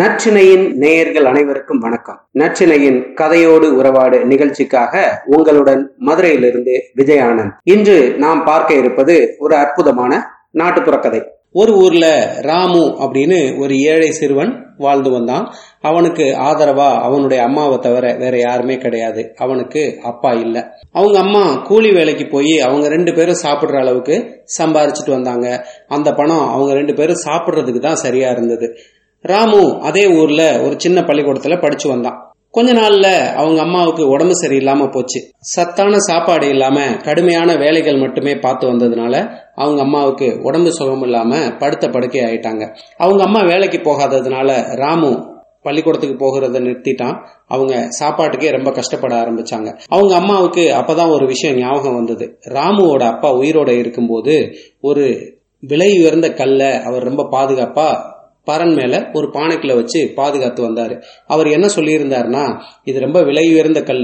நச்சினையின் நேயர்கள் அனைவருக்கும் வணக்கம். நச்சினையின் கதையோடு உறவாடு நிகழ்ச்சிக்காக உங்களுடன் மதுரையிலிருந்து விஜயானந்த். இன்று நாம் பார்க்க இருப்பது ஒரு அற்புதமான நாட்டுப்புற கதை. ஒரு ஊர்ல ராமு அப்படின்னு ஒரு ஏழை சிறுவன் வாழ்ந்து வந்தான். அவனுக்கு ஆதரவா அவனுடைய அம்மாவை தவிர வேற யாருமே கிடையாது. அவனுக்கு அப்பா இல்ல. அவங்க அம்மா கூலி வேலைக்கு போய் அவங்க ரெண்டு பேரும் சாப்பிடுற அளவுக்கு சம்பாரிச்சிட்டு வந்தாங்க. அந்த பணம் அவங்க ரெண்டு பேரும் சாப்பிடுறதுக்கு தான் சரியா இருந்தது. ராமு அதே ஊர்ல ஒரு சின்ன பள்ளிக்கூடத்துல படிச்சு வந்தான். கொஞ்ச நாள்ல அவங்க அம்மாவுக்கு உடம்பு சரியில்லாம போச்சு. சத்தான சாப்பாடு இல்லாம கடுமையான வேலைகள் மட்டுமே பார்த்து வந்ததுனால அவங்க அம்மாவுக்கு உடம்பு சுகம் இல்லாம படுத்த படுக்கை ஆயிட்டாங்க. அவங்க அம்மா வேலைக்கு போகாததுனால ராமு பள்ளிக்கூடத்துக்கு போகிறத நிறுத்திட்டான். அவங்க சாப்பாட்டுக்கே ரொம்ப கஷ்டப்பட ஆரம்பிச்சாங்க. அவங்க அம்மாவுக்கு அப்பதான் ஒரு விஷயம் ஞாபகம் வந்தது. ராமுவோட அப்பா உயிரோட இருக்கும்போது ஒரு விலை உயர்ந்த கல்லை அவர் ரொம்ப பாதுகாப்பா பரன் மேல ஒரு பானைக்குள்ள வச்சு பாதுகாத்து வந்தாரு. அவர் என்ன சொல்லியிருந்தாருன்னா இது ரொம்ப விலை உயர்ந்த கல்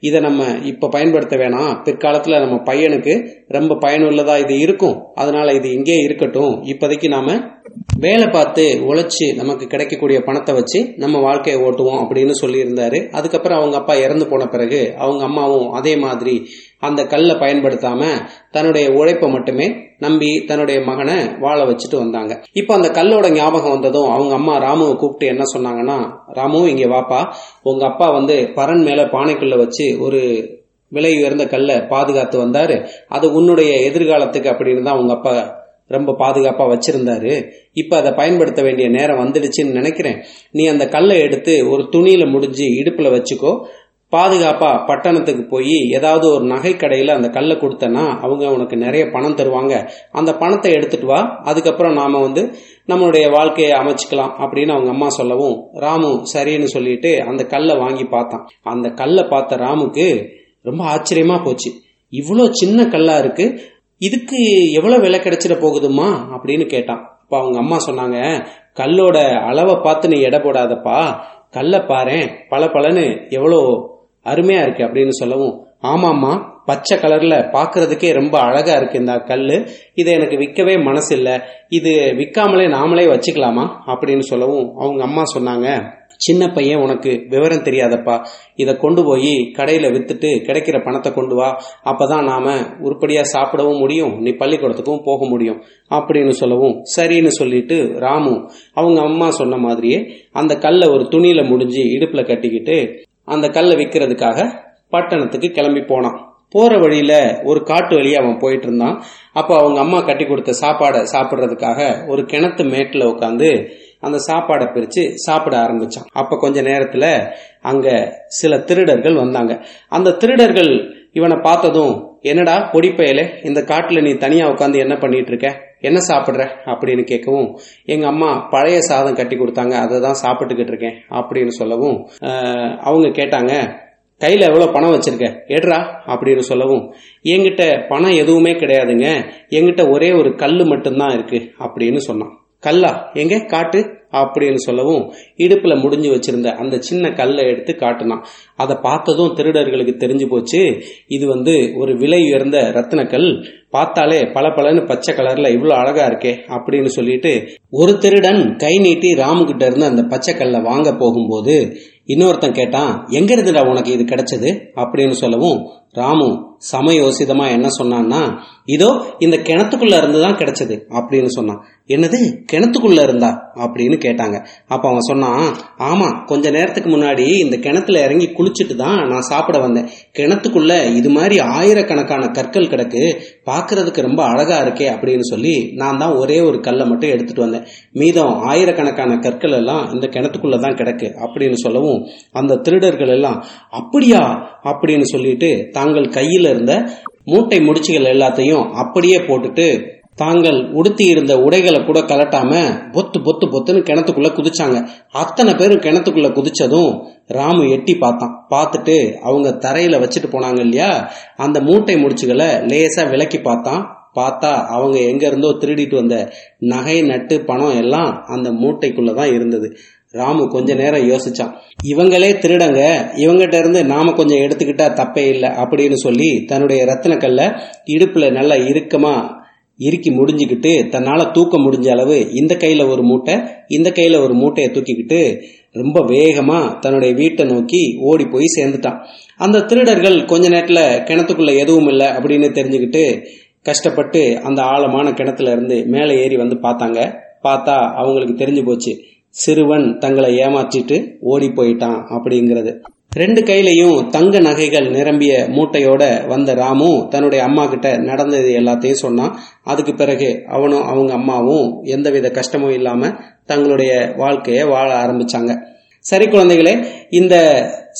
இதை நம்ம இப்ப பயன்படுத்த வேணாம். பிற்காலத்துல நம்ம பையனுக்கு ரொம்ப பயனுள்ளதா இது இருக்கும். அதனால இது இங்கே இருக்கட்டும். இப்போதைக்கு நாம வேலை பார்த்து உழைச்சி நமக்கு கிடைக்கக்கூடிய பணத்தை வச்சு நம்ம வாழ்க்கையை ஓட்டுவோம் அப்படின்னு சொல்லியிருந்தாரு. அதுக்கப்புறம் அவங்க அப்பா இறந்து போன பிறகு அவங்க அம்மாவும் அதே மாதிரி அந்த கல்லை பயன்படுத்தாம தன்னுடைய உழைப்பை மட்டுமே நம்பி தன்னுடைய மகனை வாழ வச்சுட்டு வந்தாங்க. இப்போ அந்த கல்லோட ஞாபகம் வந்ததும் அவங்க அம்மா ராமுவை கூப்பிட்டு என்ன சொன்னாங்கன்னா ராமு இங்க வாப்பா. உங்க அப்பா வந்து பரன் மேல பானைக்குள்ள வச்சு ஒரு விலை உயர்ந்த கல்லை பாதுகாத்து வந்தாரு. அது உன்னுடைய எதிர்காலத்துக்கு அப்படின்னு தான் உங்க அப்பா ரொம்ப பாதுகாப்பாக வச்சிருந்தாரு. இப்போ அதை பயன்படுத்த வேண்டிய நேரம் வந்துடுச்சுன்னு நினைக்கிறேன். நீ அந்த கல்லை எடுத்து ஒரு துணியில் முடிஞ்சு இடுப்பில் வச்சுக்கோ. பாதுகாப்பாக பட்டணத்துக்கு போய் ஏதாவது ஒரு நகை கடையில் அந்த கல்லை கொடுத்தனா அவங்க உனக்கு நிறைய பணம் தருவாங்க. அந்த பணத்தை எடுத்துட்டு வா. அதுக்கப்புறம் நாம் வந்து நம்மளுடைய வாழ்க்கையை அமைச்சுக்கலாம் அப்படின்னு அவங்க அம்மா சொல்லவும் ராமு சரின்னு சொல்லிட்டு அந்த கல்லை வாங்கி பார்த்தான். அந்த கல்லை பார்த்த ராமுக்கு ரொம்ப ஆச்சரியமாக போச்சு. இவ்வளோ சின்ன கல்லா இருக்கு. இதுக்கு எவ்வளவு விலை கிடைச்சிட போகுதுமா அப்படின்னு கேட்டான். அப்ப அவங்க அம்மா சொன்னாங்க கல்லோட அளவை பார்த்து நீ எடை போடாதப்பா. கல்லை பாரு பல பலன்னு எவ்வளோ அருமையா இருக்கு அப்படின்னு சொல்லவும் ஆமாம்மா பச்சை கலர்ல பாக்குறதுக்கே ரொம்ப அழகா இருக்கு இந்த கல் இதை எனக்கு விற்கவே மனசு இல்லை இது விற்காமலே நாமளே வச்சுக்கலாமா? அப்படின்னு சொல்லவும் அவங்க அம்மா சொன்னாங்க சின்ன பையன் உனக்கு விவரம் தெரியாதப்பா. இதை கொண்டு போய் கடையில் வித்துட்டு கிடைக்கிற பணத்தை கொண்டு வா. அப்பதான் நாம உருப்படியா சாப்பிடவும் முடியும். நீ பள்ளிக்கூடத்துக்கும் போக முடியும். அப்படின்னு சொல்லவும் சரின்னு சொல்லிட்டு ராமு அவங்க அம்மா சொன்ன மாதிரியே அந்த கல்லை ஒரு துணியில முடிஞ்சு இடுப்புல கட்டிக்கிட்டு அந்த கல்லை விற்கிறதுக்காக பட்டணத்துக்கு கிளம்பி போனான். போற வழியில ஒரு காட்டு வழியா அவன் போயிட்டு இருந்தான். அப்போ அவங்க அம்மா கட்டி கொடுத்த சாப்பாடை சாப்பிட்றதுக்காக ஒரு கிணத்து மேட்டில் உட்காந்து அந்த சாப்பாடை பிரிச்சு சாப்பிட ஆரம்பிச்சான் அப்ப கொஞ்ச நேரத்துல அங்க சில திருடர்கள் வந்தாங்க. அந்த திருடர்கள் இவனை பார்த்ததும் என்னடா பொடிப்பயலே இந்த காட்டுல நீ தனியா உட்காந்து என்ன பண்ணிட்டு இருக்க? என்ன சாப்பிடுற? அப்படின்னு கேட்கவும் எங்க அம்மா பழைய சாதம் கட்டி கொடுத்தாங்க அதை தான் சாப்பிட்டுக்கிட்டு இருக்கேன் அப்படின்னு சொல்லவும் அவங்க கேட்டாங்க கையில் எவ்வளோ பணம் வச்சிருக்க? எடுறா அப்படின்னு சொல்லவும் என்கிட்ட பணம் எதுவுமே கிடையாதுங்க என்கிட்ட ஒரே ஒரு கல் மட்டும்தான் இருக்கு அப்படின்னு சொன்னான். கல்லா. எங்க? காட்டு. அப்படின்னு சொல்லவும் இடுப்புல முடிஞ்சு வச்சிருந்த அந்த சின்ன கல்லை எடுத்து காட்டினான். அதை பார்த்ததும் திருடர்களுக்கு தெரிஞ்சு போச்சு இது வந்து ஒரு விலை உயர்ந்த ரத்தினக்கல். பார்த்தாலே பல பலன்னு பச்சை கலர்ல இவ்வளவு அழகா இருக்கே அப்படின்னு சொல்லிட்டு ஒரு திருடன் கை நீட்டி ராமுகிட்ட இருந்து அந்த பச்சை கல்லை வாங்க போகும்போது இன்னொருத்தன் கேட்டான் எங்க இருந்துடா உனக்கு இது கிடைச்சது? அப்படின்னு சொல்லவும் ராமு சமயோசிதமா என்ன சொன்னான்னா இதோ இந்த கிணத்துக்குள்ள இருந்து தான் கிடைச்சது அப்படின்னு சொன்னான். என்னது? கிணத்துக்குள்ள இருந்தா? அப்படின்னு கேட்டாங்க. அப்ப அவன் சொன்னான் ஆமா கொஞ்ச நேரத்துக்கு முன்னாடி இந்த கிணத்துல இறங்கி குளிச்சுட்டு தான் நான் சாப்பிட வந்தேன். கிணத்துக்குள்ள இது மாதிரி ஆயிரக்கணக்கான கற்கள் கிடக்கு பாக்குறதுக்கு ரொம்ப அழகா இருக்கே அப்படின்னு சொல்லி நான் தான் ஒரே ஒரு கல்லை மட்டும் எடுத்துட்டு வந்தேன். மீதம் ஆயிரக்கணக்கான கற்கள் எல்லாம் இந்த கிணத்துக்குள்ள தான் கிடக்கு அப்படின்னு சொல்லவும் அந்த திருடர்கள் எல்லாம் அப்படியா? அப்படின்னு சொல்லிட்டு தாங்கள் கையில் இருந்த மூட்டை முடிச்சுகள் எல்லாத்தையும் அப்படியே போட்டுட்டு தாங்கள் உடுத்தி இருந்த உடைகளை கூட கலட்டாம பொத்து பொத்து பொத்துன்னு கிணத்துக்குள்ள குதிச்சாங்க. அத்தனை பேரும் கிணத்துக்குள்ள குதிச்சதும் ராமு எட்டி பார்த்தான். பார்த்துட்டு அவங்க தரையில வச்சுட்டு போனாங்க இல்லையா? அந்த மூட்டை முடிச்சுகளை லேசா விலக்கி பார்த்தான். பார்த்தா அவங்க எங்க இருந்தோ திருடிட்டு வந்த நகை நட்டு பணம் எல்லாம் அந்த மூட்டைக்குள்ளதான் இருந்தது. ராமு கொஞ்ச நேரம் யோசிச்சான். இவங்களே திருடங்க இவங்கிட்ட இருந்து நாம கொஞ்சம் எடுத்துக்கிட்டா தப்பே இல்லை அப்படின்னு சொல்லி தன்னுடைய ரத்தின இடுப்புல நல்லா இறுக்கமா இறுக்கி முடிஞ்சுக்கிட்டு தன்னால தூக்க முடிஞ்ச அளவு இந்த கையில ஒரு மூட்டை இந்த கையில ஒரு மூட்டையை தூக்கிக்கிட்டு ரொம்ப வேகமா தன்னுடைய வீட்டை நோக்கி ஓடி போய் சேர்ந்துட்டான். அந்த திருடர்கள் கொஞ்ச நேரத்துல கிணத்துக்குள்ள எதுவும் இல்லை அப்படின்னு தெரிஞ்சுக்கிட்டு கஷ்டப்பட்டு அந்த ஆழமான கிணத்துல இருந்து மேலே ஏறி வந்து பார்த்தாங்க. பார்த்தா அவங்களுக்கு தெரிஞ்சு போச்சு சிறுவன் தங்களை ஏமாற்றிட்டு ஓடி போயிட்டான் அப்படிங்கிறது. ரெண்டு கையிலையும் தங்க நகைகள் நிரம்பிய மூட்டையோட வந்த ராமு தன்னுடைய அம்மா கிட்ட நடந்தது எல்லாத்தையும் சொன்னான். அதுக்கு பிறகு அவனும் அவங்க அம்மாவும் எந்தவித கஷ்டமும் இல்லாம தங்களுடைய வாழ்க்கைய வாழ ஆரம்பிச்சாங்க. சரி குழந்தைகளே இந்த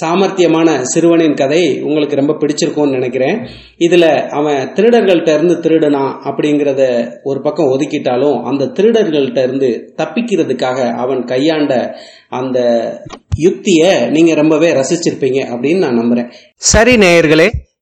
சாமர்த்தியமான சிறுவனின் கதை உங்களுக்கு ரொம்ப பிடிச்சிருக்கும்னு நினைக்கிறேன். இதுல அவன் திருடர்கள்ட்ட இருந்து திருடனான் அப்படிங்கிறத ஒரு பக்கம் ஒதுக்கிட்டாலும் அந்த திருடர்கள்ட்ட இருந்து தப்பிக்கிறதுக்காக அவன் கையாண்ட அந்த யுக்திய நீங்க ரொம்பவே ரசிச்சிருப்பீங்க அப்படின்னு நான் நம்புறேன். சரி நேயர்களே